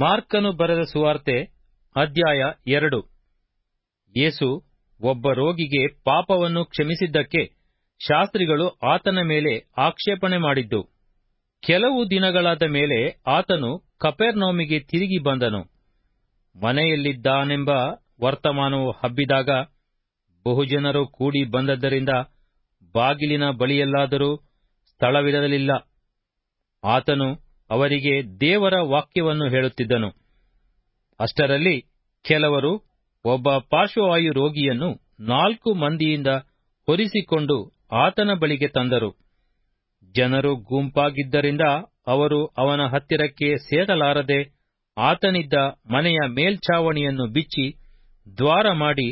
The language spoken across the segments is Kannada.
ಮಾರ್ಕನು ಬರೆದ ಸುವಾರ್ತೆ, ಅಧ್ಯಾಯ ಎರಡು. ಯೇಸು ಒಬ್ಬ ರೋಗಿಗೆ ಪಾಪವನ್ನು ಕ್ಷಮಿಸಿದ್ದಕ್ಕೆ ಶಾಸ್ತ್ರಿಗಳು ಆತನ ಮೇಲೆ ಆಕ್ಷೇಪಣೆ ಮಾಡಿದ್ದು. ಕೆಲವು ದಿನಗಳಾದ ಮೇಲೆ ಆತನು ಕಪೆರ್ನೋಮಿಗೆ ತಿರುಗಿ ಬಂದನು. ಮನೆಯಲ್ಲಿದ್ದಾನೆಂಬ ವರ್ತಮಾನವು ಹಬ್ಬಿದಾಗ ಬಹುಜನರು ಕೂಡಿ ಬಂದದ್ದರಿಂದ ಬಾಗಿಲಿನ ಬಳಿಯಲ್ಲಾದರೂ ಸ್ಥಳವಿರಲಿಲ್ಲ. ಆತನು ಅವರಿಗೆ ದೇವರ ವಾಕ್ಯವನ್ನು ಹೇಳುತ್ತಿದ್ದನು. ಅಷ್ಟರಲ್ಲಿ ಕೆಲವರು ಒಬ್ಬ ಪಾರ್ಶ್ವವಾಯು ರೋಗಿಯನ್ನು ನಾಲ್ಕು ಮಂದಿಯಿಂದ ಹೊರಿಸಿಕೊಂಡು ಆತನ ಬಳಿಗೆ ತಂದರು. ಜನರು ಗುಂಪಾಗಿದ್ದರಿಂದ ಅವರು ಅವನ ಹತ್ತಿರಕ್ಕೆ ಸೇರಲಾರದೆ ಆತನಿದ್ದ ಮನೆಯ ಮೇಲ್ಛಾವಣಿಯನ್ನು ಬಿಚ್ಚಿ ದ್ವಾರ ಮಾಡಿ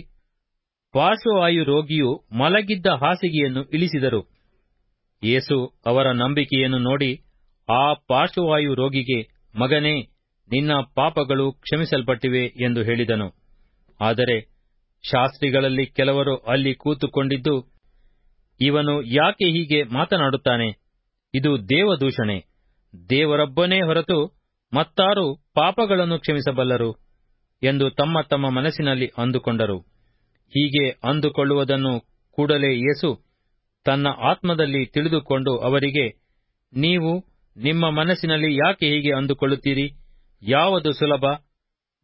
ಪಾರ್ಶ್ವವಾಯು ರೋಗಿಯು ಮಲಗಿದ್ದ ಹಾಸಿಗೆಯನ್ನು ಇಳಿಸಿದರು. ಯೇಸು ಅವರ ನಂಬಿಕೆಯನ್ನು ನೋಡಿ ಆ ಪಾರ್ಶ್ವವಾಯು ರೋಗಿಗೆ, ಮಗನೇ, ನಿನ್ನ ಪಾಪಗಳು ಕ್ಷಮಿಸಲ್ಪಟ್ಟಿವೆ ಎಂದು ಹೇಳಿದನು. ಆದರೆ ಶಾಸ್ತ್ರಿಗಳಲ್ಲಿ ಕೆಲವರು ಅಲ್ಲಿ ಕೂತುಕೊಂಡಿದ್ದು, ಇವನು ಯಾಕೆ ಹೀಗೆ ಮಾತನಾಡುತ್ತಾನೆ? ಇದು ದೇವದೂಷಣೆ. ದೇವರೊಬ್ಬನೇ ಹೊರತು ಮತ್ತಾರು ಪಾಪಗಳನ್ನು ಕ್ಷಮಿಸಬಲ್ಲರು ಎಂದು ತಮ್ಮ ತಮ್ಮ ಮನಸ್ಸಿನಲ್ಲಿ ಅಂದುಕೊಂಡರು. ಹೀಗೆ ಅಂದುಕೊಳ್ಳುವುದನ್ನು ಕೂಡಲೇ ಯೇಸು ತನ್ನ ಆತ್ಮದಲ್ಲಿ ತಿಳಿದುಕೊಂಡು ಅವರಿಗೆ, ನೀವು ನಿಮ್ಮ ಮನಸ್ಸಿನಲ್ಲಿ ಯಾಕೆ ಹೀಗೆ ಅಂದುಕೊಳ್ಳುತ್ತೀರಿ? ಯಾವುದು ಸುಲಭ?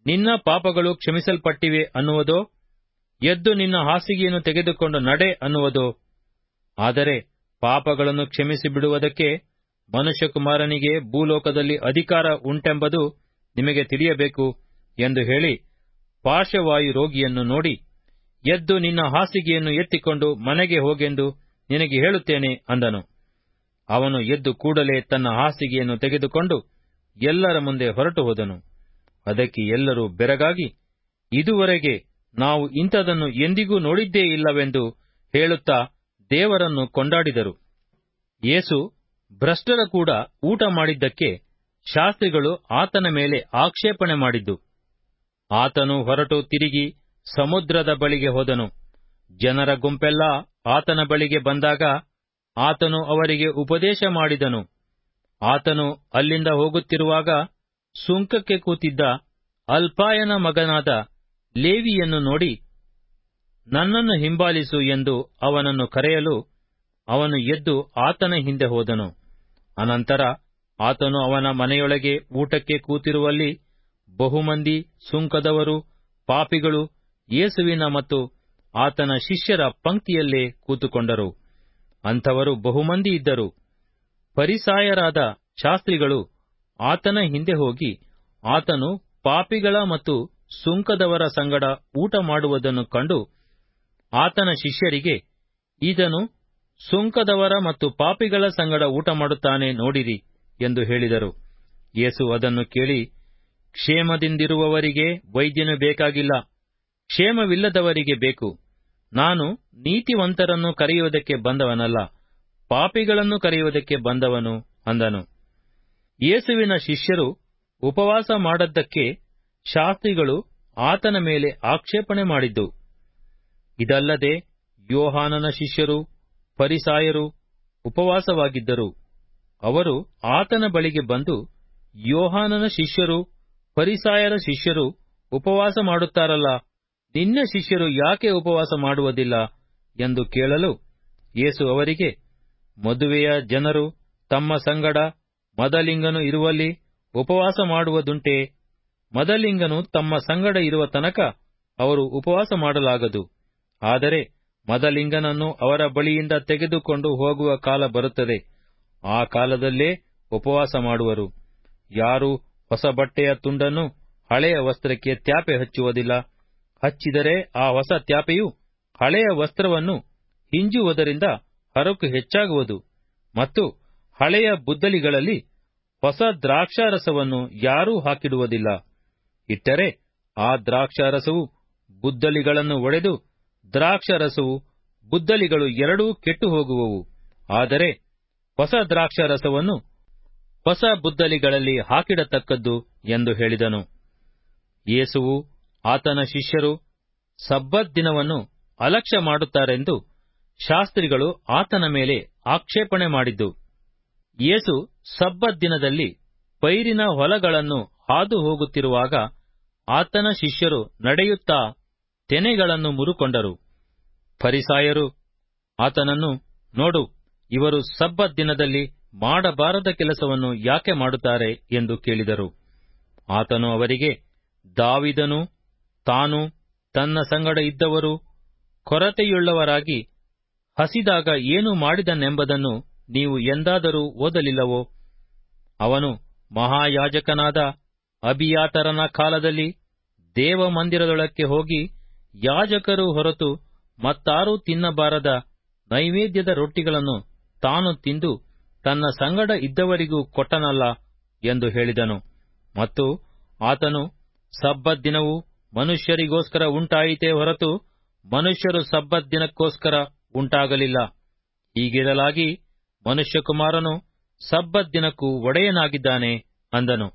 ನಿನ್ನ ಪಾಪಗಳು ಕ್ಷಮಿಸಲ್ಪಟ್ಟಿವೆ ಅನ್ನುವುದೋ? ಎದ್ದು ನಿನ್ನ ಹಾಸಿಗೆಯನ್ನು ತೆಗೆದುಕೊಂಡು ನಡೆ ಅನ್ನುವುದೋ? ಆದರೆ ಪಾಪಗಳನ್ನು ಕ್ಷಮಿಸಿ ಬಿಡುವುದಕ್ಕೆ ಮನುಷ್ಯಕುಮಾರನಿಗೆ ಭೂಲೋಕದಲ್ಲಿ ಅಧಿಕಾರ ಉಂಟೆಂಬುದು ನಿಮಗೆ ತಿಳಿಯಬೇಕು ಎಂದು ಹೇಳಿ ಪಾರ್ಶ್ವವಾಯು ರೋಗಿಯನ್ನು ನೋಡಿ, ಎದ್ದು ನಿನ್ನ ಹಾಸಿಗೆಯನ್ನು ಎತ್ತಿಕೊಂಡು ಮನೆಗೆ ಹೋಗೆಂದು ನಿನಗೆ ಹೇಳುತ್ತೇನೆ ಅಂದನು. ಅವನು ಎದ್ದು ಕೂಡಲೇ ತನ್ನ ಹಾಸಿಗೆಯನ್ನು ತೆಗೆದುಕೊಂಡು ಎಲ್ಲರ ಮುಂದೆ ಹೊರಟು ಹೋದನು. ಅದಕ್ಕೆ ಎಲ್ಲರೂ ಬೆರಗಾಗಿ, ಇದುವರೆಗೆ ನಾವು ಇಂಥದನ್ನು ಎಂದಿಗೂ ನೋಡಿದ್ದೇ ಇಲ್ಲವೆಂದು ಹೇಳುತ್ತಾ ದೇವರನ್ನು ಕೊಂಡಾಡಿದರು. ಯೇಸು ಭ್ರಷ್ಟರ ಕೂಡ ಊಟ ಮಾಡಿದ್ದಕ್ಕೆ ಶಾಸ್ತ್ರಿಗಳು ಆತನ ಮೇಲೆ ಆಕ್ಷೇಪಣೆ ಮಾಡಿದ್ದು. ಆತನು ಹೊರಟು ತಿರುಗಿ ಸಮುದ್ರದ ಬಳಿಗೆ ಹೋದನು. ಜನರ ಗುಂಪೆಲ್ಲ ಆತನ ಬಳಿಗೆ ಬಂದಾಗ ಆತನು ಅವರಿಗೆ ಉಪದೇಶ ಮಾಡಿದನು. ಆತನು ಅಲ್ಲಿಂದ ಹೋಗುತ್ತಿರುವಾಗ ಸುಂಕಕ್ಕೆ ಕೂತಿದ್ದ ಅಲ್ಪಾಯನ ಮಗನಾದ ಲೇವಿಯನ್ನು ನೋಡಿ, ನನ್ನನ್ನು ಹಿಂಬಾಲಿಸು ಎಂದು ಅವನನ್ನು ಕರೆಯಲು ಅವನು ಎದ್ದು ಆತನ ಹಿಂದೆ ಹೋದನು. ಅನಂತರ ಆತನು ಅವನ ಮನೆಯೊಳಗೆ ಊಟಕ್ಕೆ ಕೂತಿರುವಲ್ಲಿ ಬಹುಮಂದಿ, ಸುಂಕದವರು, ಪಾಪಿಗಳು, ಯೇಸುವಿನ ಮತ್ತು ಆತನ ಶಿಷ್ಯರ ಪಂಕ್ತಿಯಲ್ಲೇ ಕೂತುಕೊಂಡರು. ಅಂಥವರು ಬಹುಮಂದಿ ಇದ್ದರು. ಪರಿಸಾಯರಾದ ಶಾಸ್ತ್ರಿಗಳು ಆತನ ಹಿಂದೆ ಹೋಗಿ ಆತನು ಪಾಪಿಗಳ ಮತ್ತು ಸುಂಕದವರ ಸಂಗಡ ಊಟ ಮಾಡುವುದನ್ನು ಕಂಡು ಆತನ ಶಿಷ್ಯರಿಗೆ ಈತನು ಸುಂಕದವರ ಮತ್ತು ಪಾಪಿಗಳ ಸಂಗಡ ಊಟ ಮಾಡುತ್ತಾನೆ ನೋಡಿರಿ ಎಂದು ಹೇಳಿದರು. ಯೇಸು ಅದನ್ನು ಕೇಳಿ, ಕ್ಷೇಮದಿಂದಿರುವವರಿಗೆ ವೈದ್ಯನು ಬೇಕಾಗಿಲ್ಲ, ಕ್ಷೇಮವಿಲ್ಲದವರಿಗೆ ಬೇಕು. ನಾನು ನೀತಿವಂತರನ್ನು ಕರೆಯುವುದಕ್ಕೆ ಬಂದವನಲ್ಲ, ಪಾಪಿಗಳನ್ನು ಕರೆಯುವುದಕ್ಕೆ ಬಂದವನು ಅಂದನು. ಯೇಸುವಿನ ಶಿಷ್ಯರು ಉಪವಾಸ ಮಾಡದ್ದಕ್ಕೆ ಶಾಸ್ತ್ರಿಗಳು ಆತನ ಮೇಲೆ ಆಕ್ಷೇಪಣೆ ಮಾಡಿದ್ದು. ಇದಲ್ಲದೆ ಯೋಹಾನನ ಶಿಷ್ಯರು ಪರಿಸಾಯರು ಉಪವಾಸವಾಗಿದ್ದರು. ಅವರು ಆತನ ಬಳಿಗೆ ಬಂದು ಯೋಹಾನನ ಶಿಷ್ಯರು ಪರಿಸಾಯರ ಶಿಷ್ಯರು ಉಪವಾಸ ಮಾಡುತ್ತಾರಲ್ಲ ನಿನ್ನ ಶಿಷ್ಯರು ಯಾಕೆ ಉಪವಾಸ ಮಾಡುವುದಿಲ್ಲ ಎಂದು ಕೇಳಲು ಯೇಸು ಅವರಿಗೆ, ಮದುವೆಯ ಜನರು ತಮ್ಮ ಸಂಗಡ ಮದಲಿಂಗನು ಇರುವಲ್ಲಿ ಉಪವಾಸ ಮಾಡುವುದುಂಟೆ. ಮದಲಿಂಗನು ತಮ್ಮ ಸಂಗಡ ಇರುವ ತನಕ ಅವರು ಉಪವಾಸ ಮಾಡಲಾಗದು. ಆದರೆ ಮದಲಿಂಗನನ್ನು ಅವರ ಬಳಿಯಿಂದ ತೆಗೆದುಕೊಂಡು ಹೋಗುವ ಕಾಲ ಬರುತ್ತದೆ. ಆ ಕಾಲದಲ್ಲೇ ಉಪವಾಸ ಮಾಡುವರು. ಯಾರು ಹೊಸ ಬಟ್ಟೆಯ ತುಂಡನ್ನು ಹಳೆಯ ವಸ್ತ್ರಕ್ಕೆ ತ್ಯಾಪೆ ಹಚ್ಚುವುದಿಲ್ಲ. ಹಚ್ಚಿದರೆ ಆ ಹೊಸ ತ್ಯಾಪೆಯು ಹಳೆಯ ವಸ್ತ್ರವನ್ನು ಹಿಂಜುವುದರಿಂದ ಹರಕು ಹೆಚ್ಚಾಗುವುದು ಮತ್ತು ಹಳೆಯ ಬುದ್ದಲಿಗಳಲ್ಲಿ ಹೊಸ ದ್ರಾಕ್ಷಾರಸವನ್ನು ಯಾರೂ ಹಾಕಿಡುವುದಿಲ್ಲ. ಇಟ್ಟರೆ ಆ ದ್ರಾಕ್ಷಾರಸವು ಬುದ್ದಲಿಗಳನ್ನು ಒಡೆದು ದ್ರಾಕ್ಷಾರಸವು ಬುದ್ದಲಿಗಳು ಎರಡೂ ಕೆಟ್ಟು ಹೋಗುವವು. ಆದರೆ ಹೊಸ ದ್ರಾಕ್ಷಾರಸವನ್ನು ಹೊಸ ಬುದ್ದಲಿಗಳಲ್ಲಿ ಹಾಕಿಡತಕ್ಕದ್ದು ಎಂದು ಹೇಳಿದನು. ಯೇಸುವು ಆತನ ಶಿಷ್ಯರು ಸಬ್ಬತ್ ದಿನವನ್ನು ಅಲಕ್ಷ್ಯ ಮಾಡುತ್ತಾರೆಂದು ಶಾಸ್ತ್ರಿಗಳು ಆತನ ಮೇಲೆ ಆಕ್ಷೇಪಣೆ ಮಾಡಿದ್ದು. ಯೇಸು ಸಬ್ಬತ್ ದಿನದಲ್ಲಿ ಪೈರಿನ ಹೊಲಗಳನ್ನು ಹಾದು ಹೋಗುತ್ತಿರುವಾಗ ಆತನ ಶಿಷ್ಯರು ನಡೆಯುತ್ತಾ ತೆನೆಗಳನ್ನು ಮುರುಕೊಂಡರು. ಪರಿಸಾಯರು ಆತನನ್ನು ನೋಡು, ಇವರು ಸಬ್ಬತ್ ದಿನದಲ್ಲಿ ಮಾಡಬಾರದ ಕೆಲಸವನ್ನು ಯಾಕೆ ಮಾಡುತ್ತಾರೆ ಎಂದು ಕೇಳಿದರು. ಆತನು ಅವರಿಗೆ, ದಾವಿದನು ತಾನು ತನ್ನ ಸಂಗಡ ಇದ್ದವರು ಕೊರತೆಯುಳ್ಳವರಾಗಿ ಹಸಿದಾಗ ಏನು ಮಾಡಿದನೆಂಬುದನ್ನು ನೀವು ಎಂದಾದರೂ ಓದಲಿಲ್ಲವೋ? ಅವನು ಮಹಾಯಾಜಕನಾದ ಅಬಿಯಾತರನ ಕಾಲದಲ್ಲಿ ದೇವಮಂದಿರದೊಳಕ್ಕೆ ಹೋಗಿ ಯಾಜಕರು ಹೊರತು ಮತ್ತಾರೂ ತಿನ್ನಬಾರದ ನೈವೇದ್ಯದ ರೊಟ್ಟಿಗಳನ್ನು ತಾನು ತಿಂದು ತನ್ನ ಸಂಗಡ ಇದ್ದವರಿಗೂ ಕೊಟ್ಟನಲ್ಲ ಎಂದು ಹೇಳಿದನು. ಮತ್ತು ಆತನು ಸಬ್ಬತ್ ದಿನವು ಮನುಷ್ಯರಿಗೋಸ್ಕರ ಉಂಟಾಯಿತೇ ಹೊರತು ಮನುಷ್ಯರು ಸಬ್ಬತ್ ದಿನಕ್ಕೋಸ್ಕರ ಉಂಟಾಗಲಿಲ್ಲ. ಹೀಗಿರಲಾಗಿ ಮನುಷ್ಯಕುಮಾರನು ಸಬ್ಬತ್ ದಿನಕ್ಕೂ ಒಡೆಯನಾಗಿದ್ದಾನೆ ಅಂದನು.